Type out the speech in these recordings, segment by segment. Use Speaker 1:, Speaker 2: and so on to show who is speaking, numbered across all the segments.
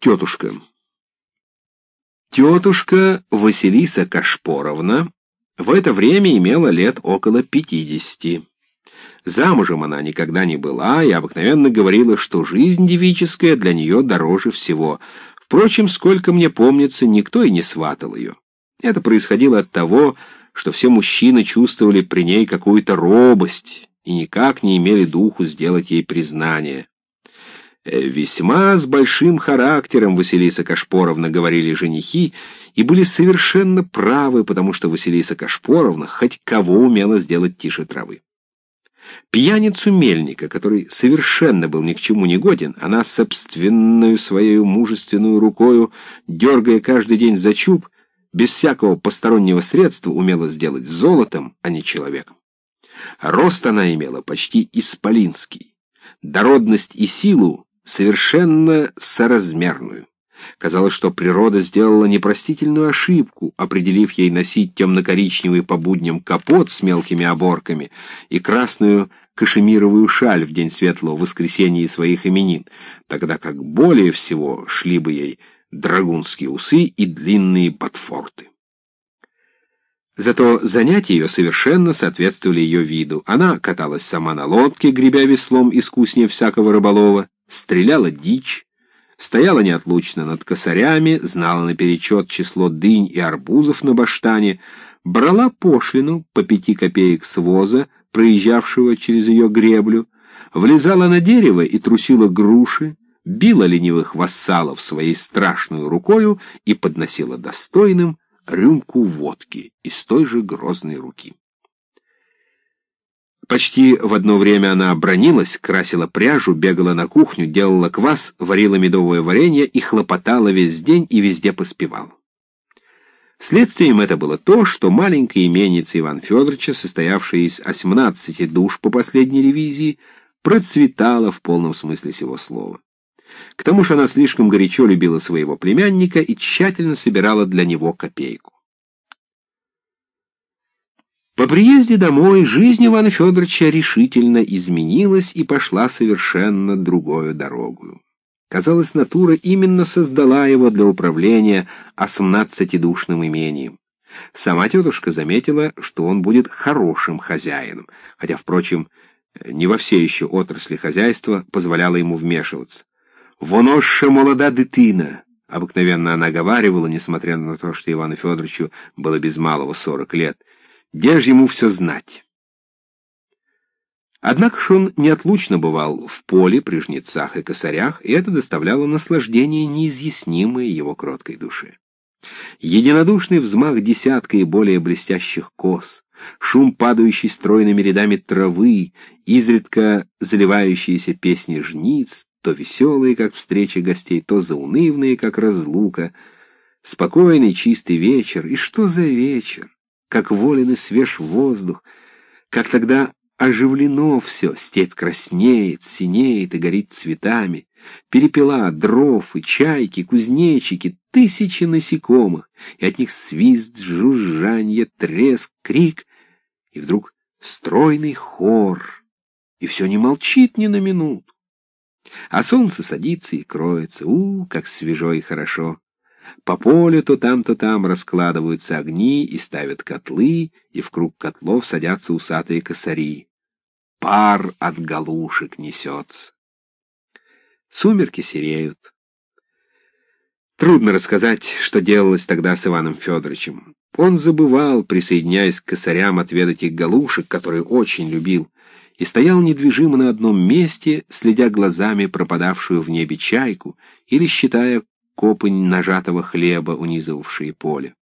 Speaker 1: тетушка. Тетушка Василиса Кашпоровна в это время имела лет около пятидесяти. Замужем она никогда не была и обыкновенно говорила, что жизнь девическая для нее дороже всего. Впрочем, сколько мне помнится, никто и не сватал ее. Это происходило от того, что все мужчины чувствовали при ней какую-то робость и никак не имели духу сделать ей признание. Э, «Весьма с большим характером Василиса Кашпоровна», — говорили женихи, и были совершенно правы, потому что Василиса Кашпоровна хоть кого умела сделать тише травы. Пьяницу Мельника, который совершенно был ни к чему не годен, она собственную своей мужественную рукою, дергая каждый день за чуб, без всякого постороннего средства умела сделать золотом, а не человеком. Рост она имела почти исполинский, дородность и силу совершенно соразмерную. Казалось, что природа сделала непростительную ошибку, определив ей носить темно-коричневый по будням капот с мелкими оборками и красную кашемировую шаль в день светлого воскресенья своих именин, тогда как более всего шли бы ей драгунские усы и длинные ботфорты. Зато занятия ее совершенно соответствовали ее виду. Она каталась сама на лодке, гребя веслом искуснее всякого рыболова, стреляла дичь, стояла неотлучно над косарями, знала наперечет число дынь и арбузов на баштане, брала пошлину по пяти копеек с воза, проезжавшего через ее греблю, влезала на дерево и трусила груши, била ленивых вассалов своей страшную рукою и подносила достойным рюмку водки из той же грозной руки. Почти в одно время она бронилась, красила пряжу, бегала на кухню, делала квас, варила медовое варенье и хлопотала весь день и везде поспевала. Следствием это было то, что маленькая именица Ивана Федоровича, состоявшая из 18 душ по последней ревизии, процветала в полном смысле сего слова. К тому же она слишком горячо любила своего племянника и тщательно собирала для него копейку. По приезде домой жизнь Ивана Федоровича решительно изменилась и пошла совершенно другую дорогу. Казалось, натура именно создала его для управления осмнадцатидушным имением. Сама тетушка заметила, что он будет хорошим хозяином, хотя, впрочем, не во все еще отрасли хозяйства позволяла ему вмешиваться. «Воно ще молода дитина», — обыкновенно она говаривала, несмотря на то, что Ивану Федоровичу было без малого сорок лет — где же ему все знать? Однако ж он неотлучно бывал в поле, при жнецах и косарях, и это доставляло наслаждение, неизъяснимое его кроткой душе. Единодушный взмах десятка и более блестящих кос, шум падающей стройными рядами травы, изредка заливающиеся песни жниц, то веселые, как встреча гостей, то заунывные, как разлука, спокойный чистый вечер, и что за вечер? Как волен и свеж воздух, как тогда оживлено все, степь краснеет, синеет и горит цветами, перепела, дров и чайки, кузнечики, тысячи насекомых, и от них свист, жужжанье, треск, крик, и вдруг стройный хор, и все не молчит ни на минуту. А солнце садится и кроется, у, как свежо и хорошо. По полю то там, то там раскладываются огни и ставят котлы, и в круг котлов садятся усатые косари. Пар от галушек несется. Сумерки сереют. Трудно рассказать, что делалось тогда с Иваном Федоровичем. Он забывал, присоединяясь к косарям, отведать их галушек, которые очень любил, и стоял недвижимо на одном месте, следя глазами пропадавшую в небе чайку или считая копынь нажатого хлеба, унизывавшие поле.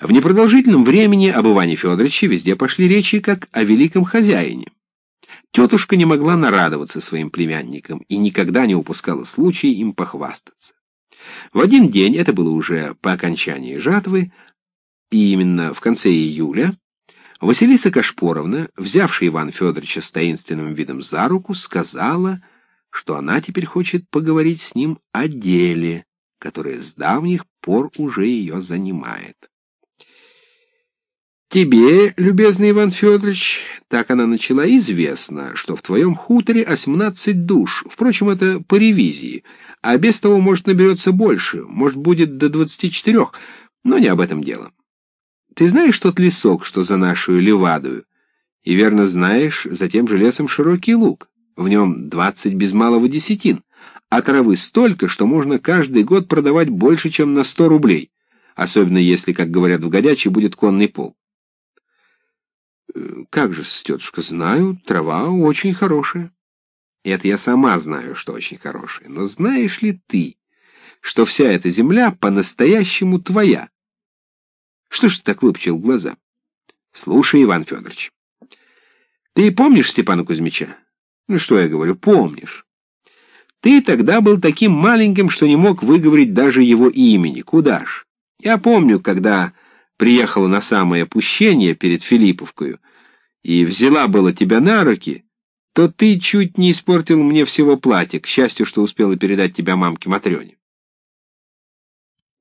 Speaker 1: В непродолжительном времени об Иване Федоровиче везде пошли речи как о великом хозяине. Тетушка не могла нарадоваться своим племянникам и никогда не упускала случая им похвастаться. В один день, это было уже по окончании жатвы, и именно в конце июля, Василиса Кашпоровна, взявшая Ивана Федоровича с таинственным видом за руку, сказала, что она теперь хочет поговорить с ним о деле, которое с давних пор уже ее занимает. Тебе, любезный Иван Федорович, так она начала, известно, что в твоем хуторе 18 душ. Впрочем, это по ревизии. А без того, может, наберется больше, может, будет до 24, но не об этом дело. Ты знаешь тот лесок, что за нашу левадую? И верно знаешь, за тем же лесом широкий луг. В нем 20 без малого десятин, а травы столько, что можно каждый год продавать больше, чем на 100 рублей, особенно если, как говорят в Годяче, будет конный пол. Как же, тетушка, знаю, трава очень хорошая. Это я сама знаю, что очень хорошая. Но знаешь ли ты, что вся эта земля по-настоящему твоя? Что ж ты так выпучил глаза? Слушай, Иван Федорович, ты помнишь Степана Кузьмича? Ну, что я говорю, помнишь. Ты тогда был таким маленьким, что не мог выговорить даже его имени. Куда ж? Я помню, когда приехала на самое опущение перед Филипповкою и взяла было тебя на руки, то ты чуть не испортил мне всего платья, к счастью, что успела передать тебя мамке Матрёне.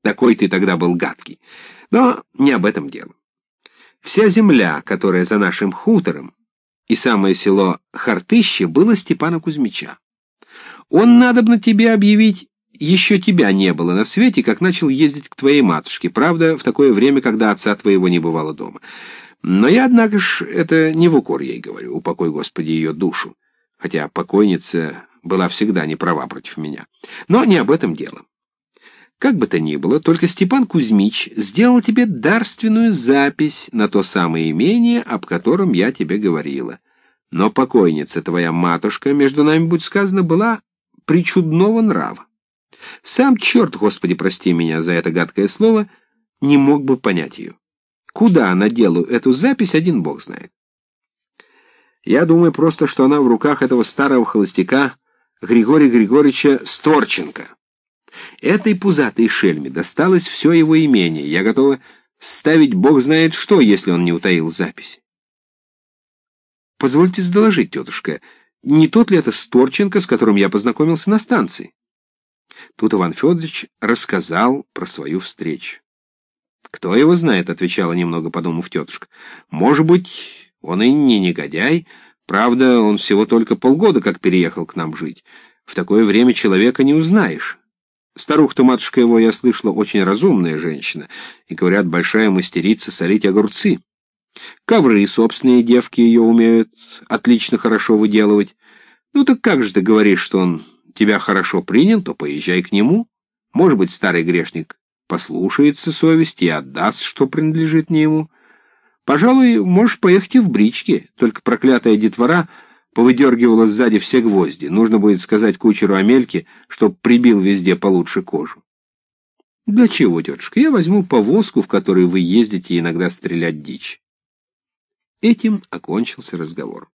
Speaker 1: Такой ты тогда был гадкий. Но не об этом дело. Вся земля, которая за нашим хутором, и самое село Хартыще было Степана Кузьмича. Он, надобно тебе объявить, еще тебя не было на свете, как начал ездить к твоей матушке, правда, в такое время, когда отца твоего не бывало дома. Но я, однако ж, это не в укор ей говорю, упокой, Господи, ее душу, хотя покойница была всегда не права против меня. Но не об этом дело. Как бы то ни было, только Степан Кузьмич сделал тебе дарственную запись на то самое имение, об котором я тебе говорила. Но покойница, твоя матушка, между нами, будь сказано, была причудного нрава. Сам черт, Господи, прости меня за это гадкое слово, не мог бы понять ее. Куда она делала эту запись, один бог знает. Я думаю просто, что она в руках этого старого холостяка Григория Григорьевича Сторченко. Этой пузатой шельме досталось все его имение. Я готова ставить бог знает что, если он не утаил запись. Позвольте доложить, тетушка, не тот ли это Сторченко, с которым я познакомился на станции? Тут Иван Федорович рассказал про свою встречу. «Кто его знает?» — отвечала немного подумав тетушка. «Может быть, он и не негодяй. Правда, он всего только полгода как переехал к нам жить. В такое время человека не узнаешь. Старуха-то матушка его, я слышала, очень разумная женщина, и, говорят, большая мастерица солить огурцы. Ковры собственные девки ее умеют отлично хорошо выделывать. Ну так как же ты говоришь, что он тебя хорошо принял, то поезжай к нему. Может быть, старый грешник послушается совести и отдаст, что принадлежит не ему. Пожалуй, можешь поехать и в бричке, только проклятая детвора повыдергивала сзади все гвозди. Нужно будет сказать кучеру Амельке, чтоб прибил везде получше кожу. «Да чего, тетушка, я возьму повозку, в которой вы ездите иногда стрелять дичь». Этим окончился разговор.